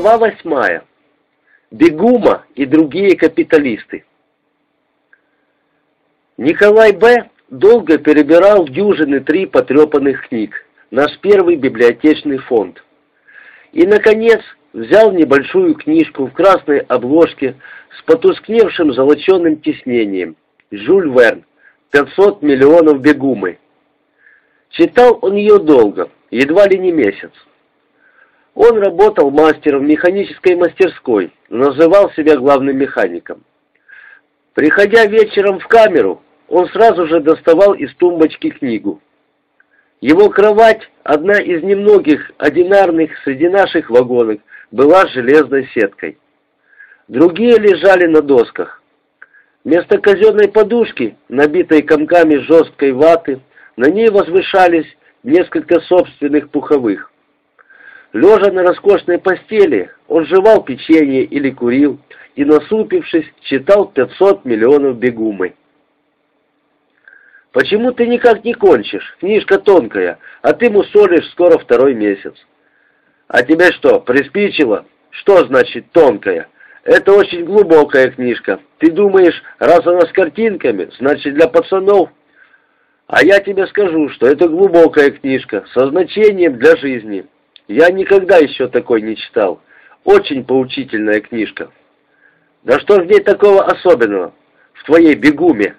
Глава восьмая. Бегума и другие капиталисты. Николай Б. долго перебирал дюжины три потрепанных книг, наш первый библиотечный фонд. И, наконец, взял небольшую книжку в красной обложке с потускневшим золоченым тиснением. Жюль Верн. 500 миллионов бегумы. Читал он ее долго, едва ли не месяц. Он работал мастером в механической мастерской, называл себя главным механиком. Приходя вечером в камеру, он сразу же доставал из тумбочки книгу. Его кровать, одна из немногих одинарных среди наших вагонок, была железной сеткой. Другие лежали на досках. Вместо казенной подушки, набитой комками жесткой ваты, на ней возвышались несколько собственных пуховых. Лежа на роскошной постели, он жевал печенье или курил и, насупившись, читал 500 миллионов бегумы. «Почему ты никак не кончишь? Книжка тонкая, а ты мусолишь скоро второй месяц». «А тебе что, приспичило? Что значит тонкая? Это очень глубокая книжка. Ты думаешь, раз она с картинками, значит для пацанов?» «А я тебе скажу, что это глубокая книжка, со значением для жизни». Я никогда еще такой не читал. Очень поучительная книжка. Да что в ней такого особенного? В твоей бегуме.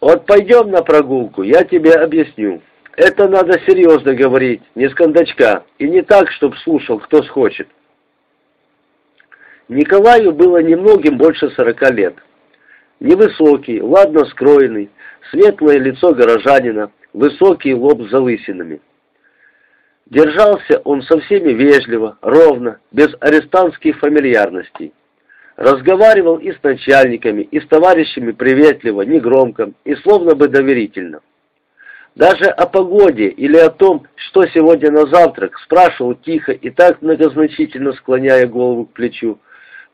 Вот пойдем на прогулку, я тебе объясню. Это надо серьезно говорить, не с кондачка, и не так, чтоб слушал, кто схочет. Николаю было немногим больше сорока лет. Невысокий, ладно скроенный, светлое лицо горожанина, высокий лоб с залысинами. Держался он со всеми вежливо, ровно, без арестантских фамильярностей. Разговаривал и с начальниками, и с товарищами приветливо, негромко и словно бы доверительно. Даже о погоде или о том, что сегодня на завтрак, спрашивал тихо и так многозначительно склоняя голову к плечу,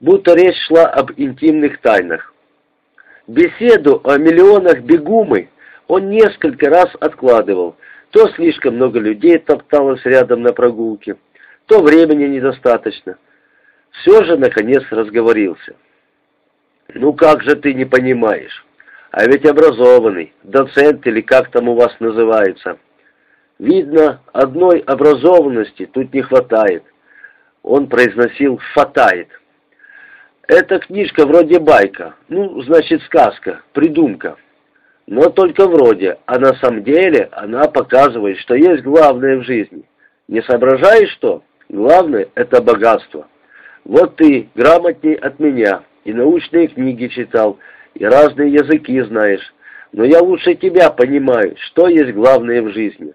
будто речь шла об интимных тайнах. Беседу о миллионах бегумы он несколько раз откладывал, то слишком много людей топталось рядом на прогулке, то времени недостаточно. Все же, наконец, разговорился. «Ну как же ты не понимаешь? А ведь образованный, доцент или как там у вас называется. Видно, одной образованности тут не хватает». Он произносил «фатает». «Эта книжка вроде байка, ну, значит, сказка, придумка». Но только вроде, а на самом деле она показывает, что есть главное в жизни. Не соображаешь что? Главное – это богатство. Вот ты грамотней от меня, и научные книги читал, и разные языки знаешь. Но я лучше тебя понимаю, что есть главное в жизни.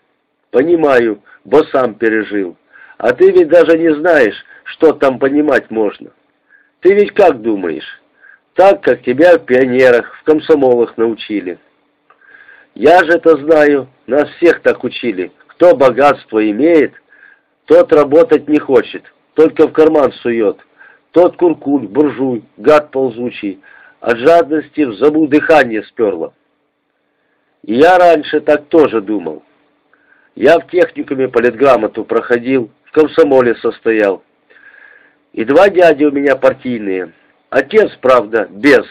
Понимаю, бо сам пережил. А ты ведь даже не знаешь, что там понимать можно. Ты ведь как думаешь? Так, как тебя в пионерах, в комсомолах научили. Я же это знаю, нас всех так учили. Кто богатство имеет, тот работать не хочет, только в карман сует. Тот куркуль, буржуй, гад ползучий, от жадности в забу дыхание сперло. Я раньше так тоже думал. Я в техникуме политграмоту проходил, в комсомоле состоял. И два дяди у меня партийные. Отец, правда, без.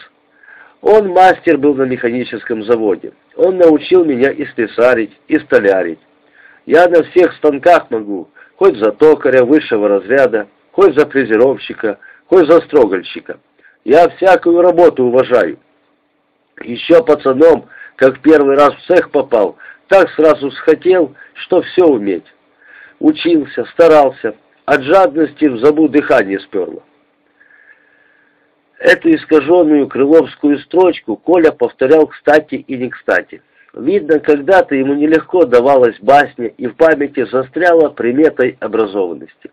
Он мастер был на механическом заводе. Он научил меня и слесарить, и столярить. Я на всех станках могу, хоть за токаря высшего разряда, хоть за фрезеровщика, хоть за строгольщика. Я всякую работу уважаю. Еще пацаном, как первый раз в цех попал, так сразу схотел, что все уметь. Учился, старался, от жадности в забу дыхание сперло. Эту искаженную крыловскую строчку Коля повторял кстати и не кстати. Видно, когда-то ему нелегко давалась басня и в памяти застряла приметой образованности.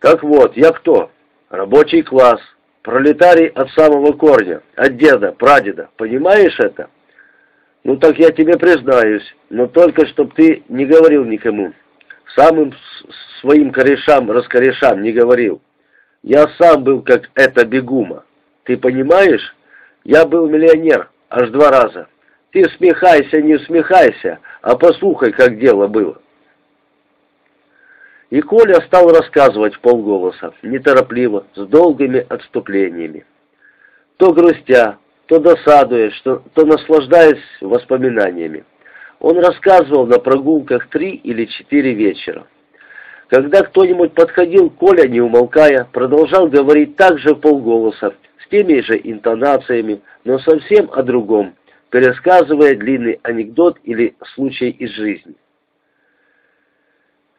Так вот, я кто? Рабочий класс, пролетарий от самого корня, от деда, прадеда. Понимаешь это? Ну так я тебе признаюсь, но только чтоб ты не говорил никому. Самым своим корешам-раскорешам не говорил. Я сам был как эта бегума. Ты понимаешь? Я был миллионер аж два раза. Ты смехайся, не смехайся, а послухай, как дело было. И Коля стал рассказывать полголоса, неторопливо, с долгими отступлениями. То грустя, то досадуя, что, то наслаждаясь воспоминаниями. Он рассказывал на прогулках три или четыре вечера. Когда кто-нибудь подходил, Коля, не умолкая, продолжал говорить так же полголоса, с теми же интонациями, но совсем о другом, пересказывая длинный анекдот или случай из жизни.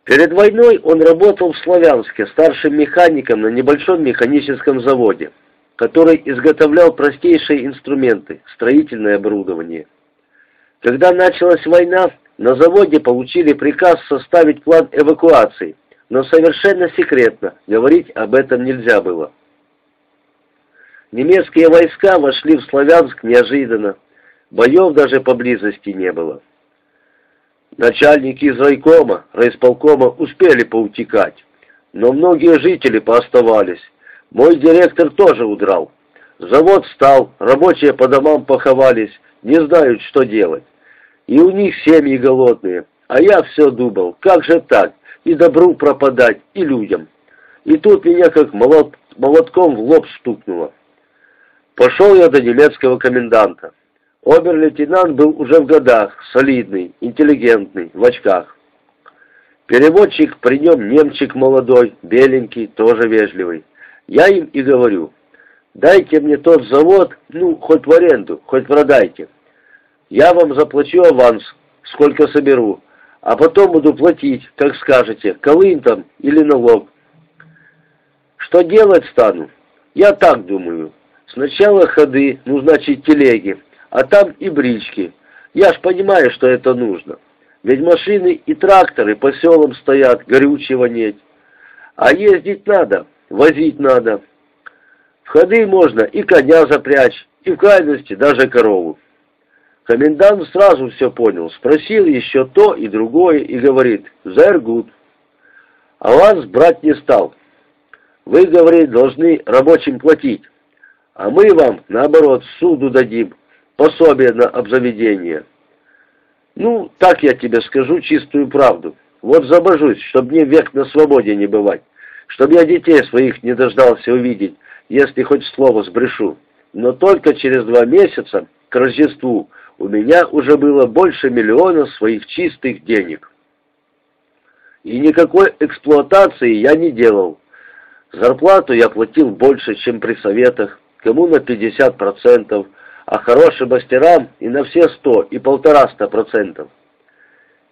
Перед войной он работал в Славянске старшим механиком на небольшом механическом заводе, который изготовлял простейшие инструменты, строительное оборудование. Когда началась война, на заводе получили приказ составить план эвакуации, но совершенно секретно, говорить об этом нельзя было. Немецкие войска вошли в Славянск неожиданно, боев даже поблизости не было. Начальники из райкома, райисполкома успели поутекать, но многие жители пооставались. Мой директор тоже удрал. Завод встал, рабочие по домам поховались, не знают, что делать. И у них семьи голодные. А я все думал, как же так, и добру пропадать, и людям. И тут меня как молот, молотком в лоб стукнуло. Пошел я до немецкого коменданта. Обер-лейтенант был уже в годах, солидный, интеллигентный, в очках. Переводчик при нем немчик молодой, беленький, тоже вежливый. Я им и говорю, дайте мне тот завод, ну, хоть в аренду, хоть продайте. Я вам заплачу аванс, сколько соберу, а потом буду платить, как скажете, колын там или налог. Что делать стану? Я так думаю. Сначала ходы, ну, значит, телеги, а там и брички. Я ж понимаю, что это нужно. Ведь машины и тракторы по селам стоят, горючего нет. А ездить надо, возить надо. В ходы можно и коня запрячь, и в крайности даже корову. Комендант сразу все понял, спросил еще то и другое и говорит «Зергут». А вас брать не стал. Вы, говорит, должны рабочим платить, а мы вам, наоборот, суду дадим, пособие на обзаведение. Ну, так я тебе скажу чистую правду. Вот забожусь, чтоб мне век на свободе не бывать, чтоб я детей своих не дождался увидеть, если хоть слово сбрешу. Но только через два месяца, к Рождеству, у меня уже было больше миллиона своих чистых денег. И никакой эксплуатации я не делал. Зарплату я платил больше, чем при советах, кому на 50%, а хорошим мастерам и на все сто, и полтораста процентов.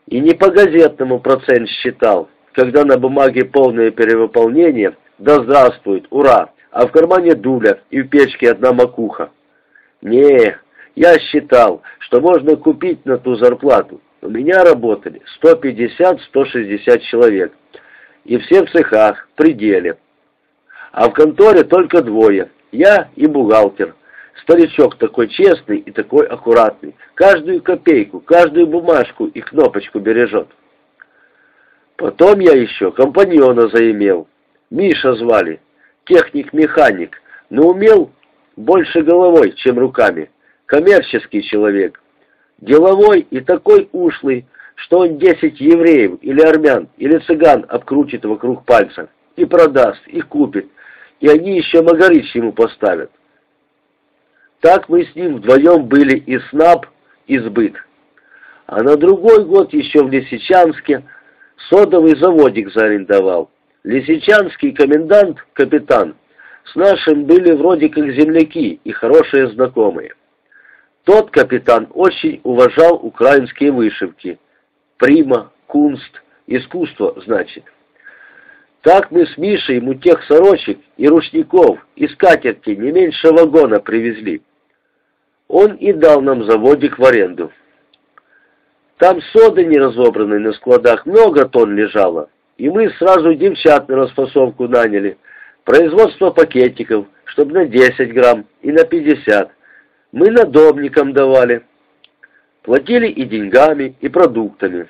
И не по газетному процент считал, когда на бумаге полное перевыполнение, да здравствует, ура, а в кармане дуля и в печке одна макуха. Не, я считал, что можно купить на ту зарплату. У меня работали 150-160 человек, и все в цехах, в пределе. А в конторе только двое, я и бухгалтер. Старичок такой честный и такой аккуратный. Каждую копейку, каждую бумажку и кнопочку бережет. Потом я еще компаньона заимел. Миша звали. Техник-механик. Но умел больше головой, чем руками. Коммерческий человек. Деловой и такой ушлый, что он десять евреев или армян или цыган обкрутит вокруг пальца. И продаст, и купит. И они еще Магарич ему поставят. Так мы с ним вдвоем были и снаб, и сбыт. А на другой год еще в Лисичанске содовый заводик заарендовал. Лисичанский комендант, капитан, с нашим были вроде как земляки и хорошие знакомые. Тот капитан очень уважал украинские вышивки. Прима, кунст, искусство, значит. Так мы с Мишей ему тех сорочек и рушников, и скатерти не меньше вагона привезли. Он и дал нам заводик в аренду. Там соды неразобранной на складах много тонн лежало, и мы сразу девчат на расфасовку наняли. Производство пакетиков, чтобы на 10 грамм и на 50. Мы надомникам давали. Платили и деньгами, и продуктами.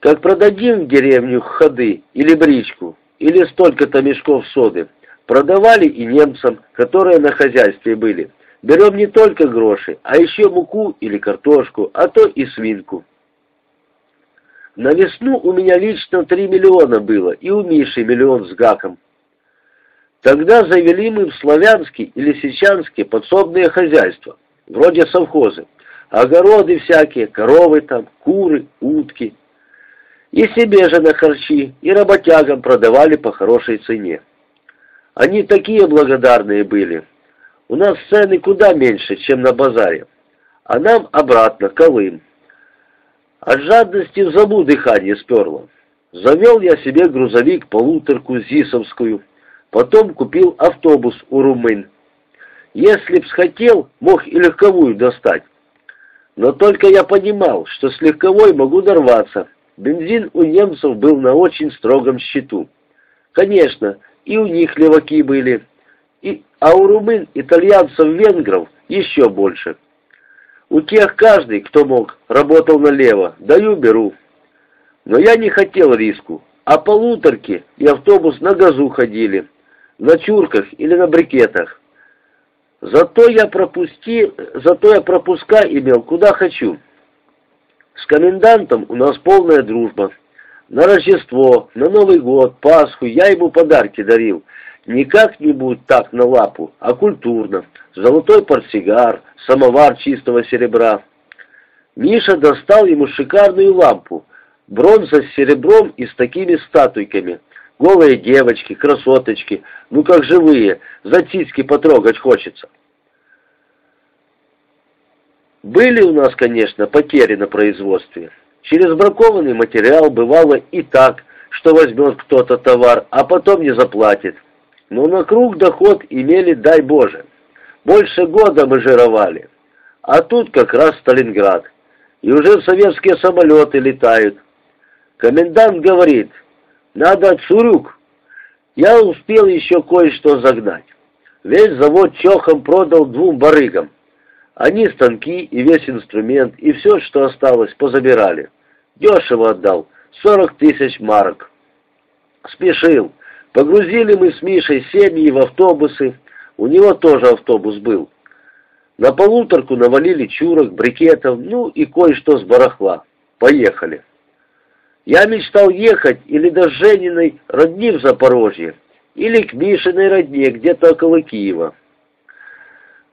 Как продадим в деревню ходы или бричку, или столько-то мешков соды, продавали и немцам, которые на хозяйстве были – Берем не только гроши, а еще муку или картошку, а то и свинку. На весну у меня лично 3 миллиона было, и у Миши миллион с гаком. Тогда завели мы в Славянске или Сечанске подсобные хозяйства, вроде совхозы. Огороды всякие, коровы там, куры, утки. И себе же на харчи, и работягам продавали по хорошей цене. Они такие благодарные были. У нас цены куда меньше, чем на базаре. А нам обратно, Колым. От жадности в забу дыхание сперло. Завел я себе грузовик-полуторку ЗИСовскую. Потом купил автобус у румын. Если б схотел, мог и легковую достать. Но только я понимал, что с легковой могу дорваться. Бензин у немцев был на очень строгом счету. Конечно, и у них леваки были, и, а у румын, итальянцев, венгров еще больше. У тех каждый, кто мог, работал налево, даю, беру. Но я не хотел риску, а полуторки и автобус на газу ходили, на чурках или на брикетах. Зато я пропусти, зато я пропуска имел куда хочу. С комендантом у нас полная дружба. На Рождество, на Новый год, Пасху я ему подарки дарил. Не как-нибудь так на лапу, а культурно. Золотой портсигар, самовар чистого серебра. Миша достал ему шикарную лампу. Бронза с серебром и с такими статуйками. Голые девочки, красоточки, ну как живые, за цицки потрогать хочется. Были у нас, конечно, потери на производстве. Через бракованный материал бывало и так, что возьмет кто-то товар, а потом не заплатит. Но на круг доход имели, дай Боже. Больше года мы жировали. А тут как раз Сталинград. И уже советские самолеты летают. Комендант говорит, надо Цурюк. Я успел еще кое-что загнать. Весь завод чохом продал двум барыгам. Они станки и весь инструмент, и все, что осталось, позабирали. Дешево отдал, сорок тысяч марок. Спешил. Погрузили мы с Мишей семьи в автобусы. У него тоже автобус был. На полуторку навалили чурок, брикетов, ну и кое-что с барахла. Поехали. Я мечтал ехать или до Жениной родни в Запорожье, или к Мишиной родне где-то около Киева.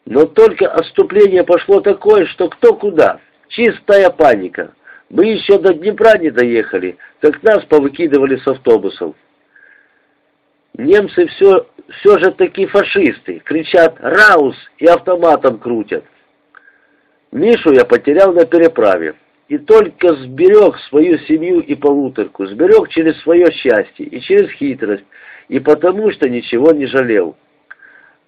Но только отступление пошло такое, что кто куда. Чистая паника. Мы еще до Днепра не доехали, как нас повыкидывали с автобусов. Немцы все, все же такие фашисты, кричат «Раус!» и автоматом крутят. Мишу я потерял на переправе. И только сберег свою семью и полуторку, сберег через свое счастье и через хитрость, и потому что ничего не жалел.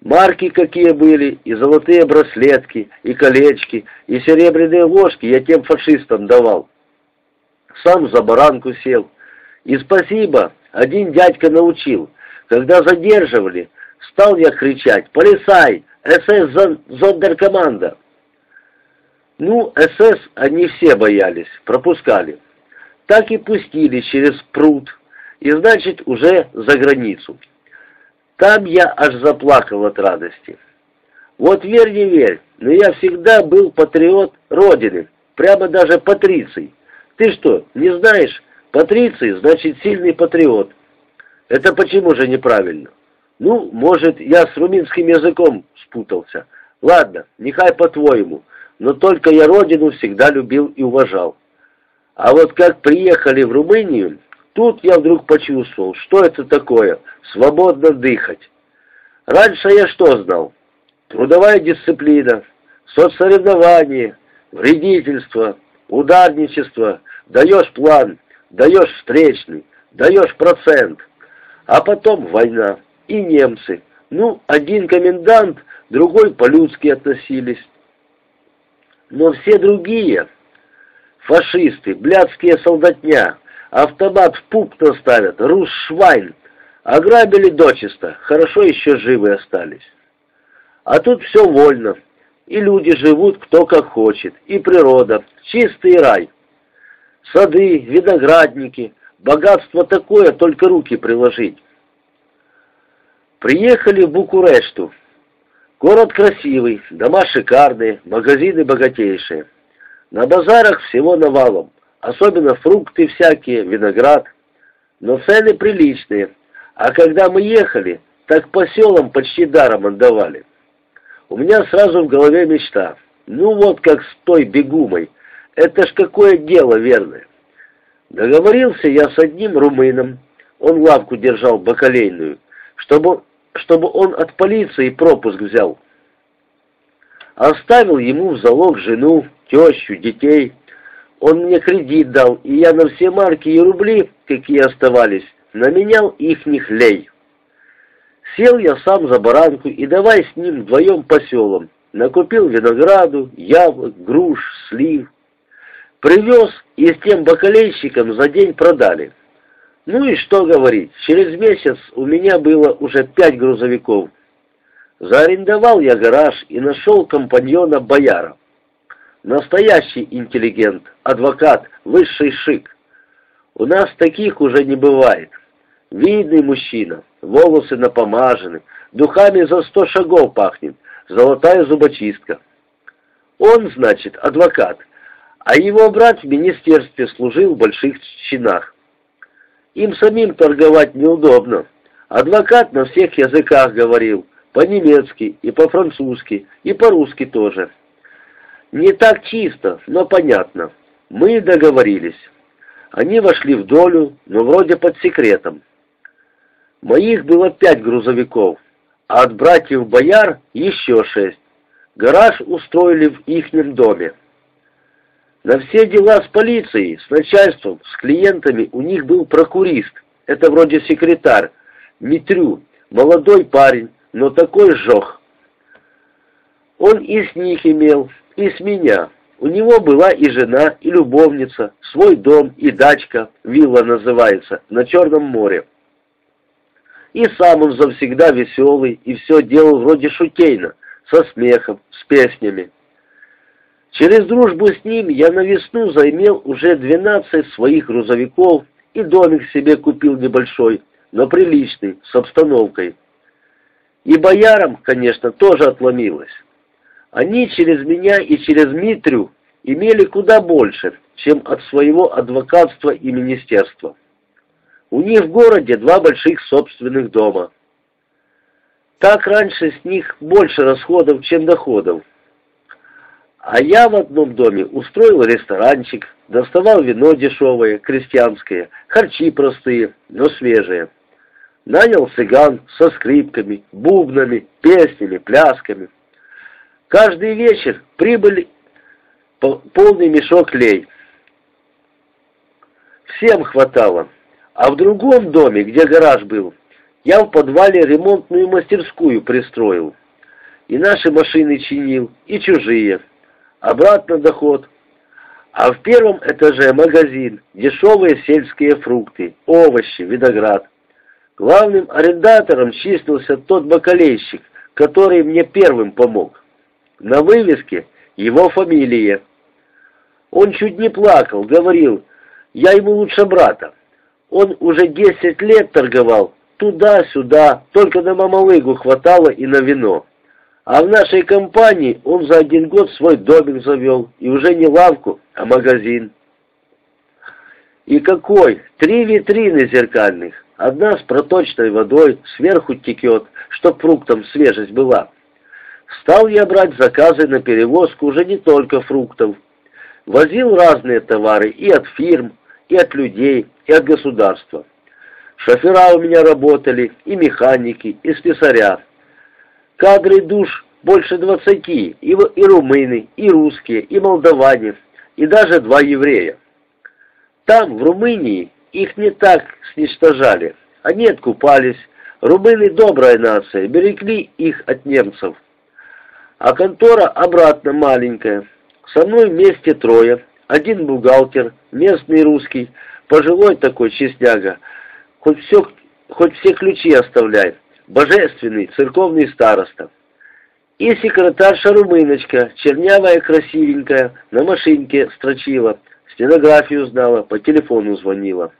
Марки какие были, и золотые браслетки, и колечки, и серебряные ложки я тем фашистам давал. Сам за баранку сел. И спасибо, один дядька научил. Когда задерживали, стал я кричать «Полисай! СС Зондеркоманда!» Ну, СС они все боялись, пропускали. Так и пустили через пруд, и значит уже за границу. Там я аж заплакал от радости. Вот верь, не верь, но я всегда был патриот Родины, прямо даже патриций. Ты что, не знаешь? Патриций значит сильный патриот. Это почему же неправильно? Ну, может, я с румынским языком спутался. Ладно, нехай по-твоему, но только я родину всегда любил и уважал. А вот как приехали в Румынию, Тут я вдруг почувствовал, что это такое — свободно дыхать. Раньше я что знал? Трудовая дисциплина, соцсоревнования, вредительство, ударничество, даешь план, даешь встречный, даешь процент, а потом война и немцы. Ну, один комендант, другой по-людски относились. Но все другие, фашисты, блядские солдатня, Автомат в пуп-то ставят, рус швайн. Ограбили дочисто, хорошо еще живы остались. А тут все вольно, и люди живут кто как хочет, и природа, чистый рай. Сады, виноградники, богатство такое, только руки приложить. Приехали в Букурешту. Город красивый, дома шикарные, магазины богатейшие. На базарах всего навалом особенно фрукты всякие, виноград. Но цены приличные, а когда мы ехали, так по селам почти даром отдавали. У меня сразу в голове мечта. Ну вот как с той бегумой. Это ж какое дело верное. Договорился я с одним румыном, он лавку держал бакалейную, чтобы, чтобы он от полиции пропуск взял. Оставил ему в залог жену, тещу, детей. Он мне кредит дал, и я на все марки и рубли, какие оставались, наменял ихних лей. Сел я сам за баранку и давай с ним вдвоем по селам. Накупил винограду, яблок, груш, слив. Привез и с тем бакалейщиком за день продали. Ну и что говорить, через месяц у меня было уже пять грузовиков. Заарендовал я гараж и нашел компаньона бояра. Настоящий интеллигент, адвокат, высший шик. У нас таких уже не бывает. Видный мужчина, волосы напомажены, духами за сто шагов пахнет, золотая зубочистка. Он, значит, адвокат, а его брат в министерстве служил в больших чинах. Им самим торговать неудобно. Адвокат на всех языках говорил, по-немецки и по-французски, и по-русски тоже. Не так чисто, но понятно. Мы договорились. Они вошли в долю, но вроде под секретом. Моих было пять грузовиков, а от братьев Бояр еще шесть. Гараж устроили в ихнем доме. На все дела с полицией, с начальством, с клиентами у них был прокурист, это вроде секретарь, Митрю, молодой парень, но такой жох. Он и с них имел, и с меня. У него была и жена, и любовница, свой дом и дачка, вилла называется, на Черном море. И сам он завсегда веселый, и все делал вроде шутейно, со смехом, с песнями. Через дружбу с ним я на весну заимел уже 12 своих грузовиков и домик себе купил небольшой, но приличный, с обстановкой. И боярам, конечно, тоже отломилось. Они через меня и через Митрю имели куда больше, чем от своего адвокатства и министерства. У них в городе два больших собственных дома. Так раньше с них больше расходов, чем доходов. А я в одном доме устроил ресторанчик, доставал вино дешевое, крестьянское, харчи простые, но свежие. Нанял цыган со скрипками, бубнами, песнями, плясками. Каждый вечер прибыли полный мешок лей. Всем хватало. А в другом доме, где гараж был, я в подвале ремонтную мастерскую пристроил. И наши машины чинил, и чужие обратно доход. А в первом этаже магазин, дешевые сельские фрукты, овощи, виноград. Главным арендатором числился тот бакалейщик, который мне первым помог. На вывеске его фамилия. Он чуть не плакал, говорил, я ему лучше брата. Он уже десять лет торговал, туда-сюда, только на мамалыгу хватало и на вино. А в нашей компании он за один год свой домик завел, и уже не лавку, а магазин. И какой? Три витрины зеркальных. Одна с проточной водой, сверху текет, чтоб фруктам свежесть была. Стал я брать заказы на перевозку уже не только фруктов. Возил разные товары и от фирм, и от людей, и от государства. Шофера у меня работали, и механики, и слесаря. Кадры душ больше двадцати, и, и румыны, и русские, и молдаване, и даже два еврея. Там, в Румынии, их не так сничтожали. Они откупались. Румыны добрая нация, берегли их от немцев. А контора обратно маленькая. Со мной вместе трое. Один бухгалтер, местный русский, пожилой такой честняга. Хоть, все, хоть все ключи оставляет божественный церковный староста. И секретарша Румыночка, чернявая, красивенькая, на машинке строчила, стенографию знала, по телефону звонила.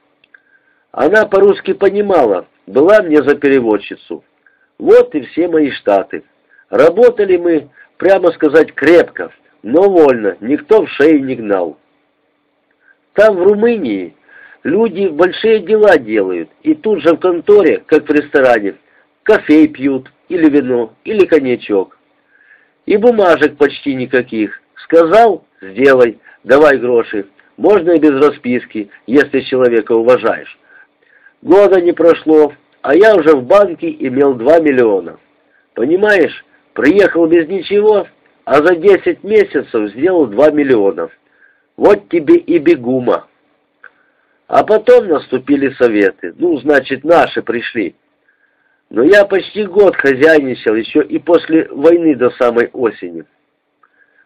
Она по-русски понимала, была мне за переводчицу. Вот и все мои штаты. Работали мы, прямо сказать, крепко, но вольно, никто в шею не гнал. Там, в Румынии, люди большие дела делают, и тут же в конторе, как в ресторане, кофе пьют, или вино, или коньячок. И бумажек почти никаких. Сказал – сделай, давай гроши. Можно и без расписки, если человека уважаешь. Года не прошло, а я уже в банке имел 2 миллиона. Понимаешь, приехал без ничего, а за 10 месяцев сделал 2 миллиона. Вот тебе и бегума. А потом наступили советы. Ну, значит, наши пришли. Но я почти год хозяйничал, еще и после войны до самой осени.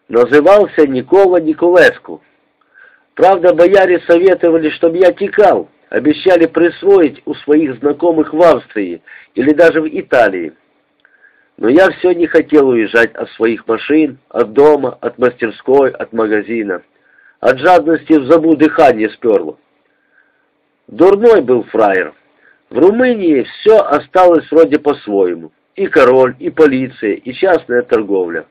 Назывался Никола Николеску. Правда, бояре советовали, чтобы я текал, обещали присвоить у своих знакомых в Австрии или даже в Италии. Но я все не хотел уезжать от своих машин, от дома, от мастерской, от магазина. От жадности в забу дыхание сперло. Дурной был фраер. В Румынии все осталось вроде по-своему. И король, и полиция, и частная торговля.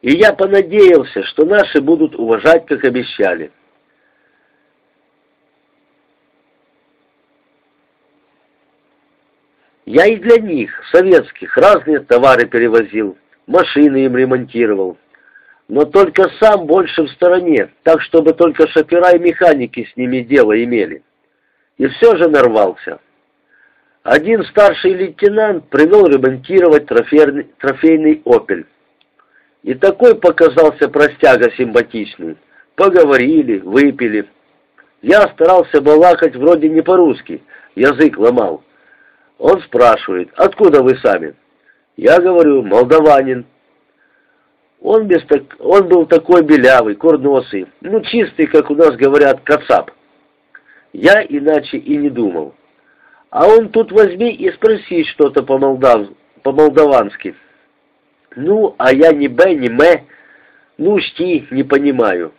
И я понадеялся, что наши будут уважать, как обещали. Я и для них, советских, разные товары перевозил, машины им ремонтировал. Но только сам больше в стороне, так чтобы только шофера и механики с ними дело имели. И все же нарвался. Один старший лейтенант привел ремонтировать трофейный, трофейный «Опель». И такой показался простяга симпатичный. Поговорили, выпили. Я старался балакать вроде не по-русски, язык ломал. Он спрашивает, откуда вы сами? Я говорю, молдаванин. Он, без так... он был такой белявый, курносый, ну чистый, как у нас говорят, кацап. Я иначе и не думал. А он тут возьми и спроси что-то по-молдав... по-молдавански. Ну, а я ни Б, ни М, ну, шти, не понимаю.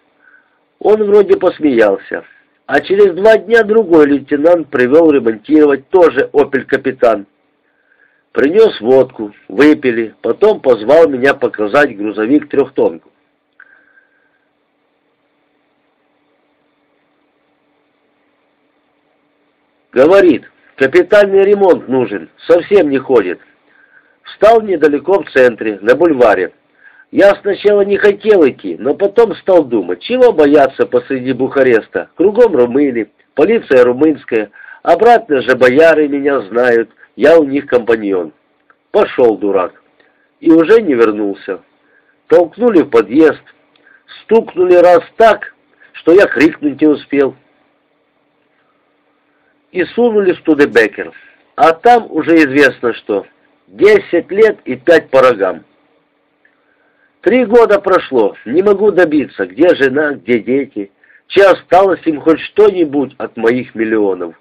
Он вроде посмеялся. А через два дня другой лейтенант привел ремонтировать тоже «Опель Капитан». Принес водку, выпили, потом позвал меня показать грузовик трехтонку. Говорит, капитальный ремонт нужен, совсем не ходит. Встал недалеко в центре, на бульваре. Я сначала не хотел идти, но потом стал думать, чего бояться посреди Бухареста. Кругом румыны, полиция румынская, обратно же бояры меня знают, я у них компаньон. Пошел, дурак. И уже не вернулся. Толкнули в подъезд, стукнули раз так, что я крикнуть не успел. И сунули в Студебекер. А там уже известно что. Десять лет и пять по рогам. Три года прошло, не могу добиться, где жена, где дети, чи осталось им хоть что-нибудь от моих миллионов.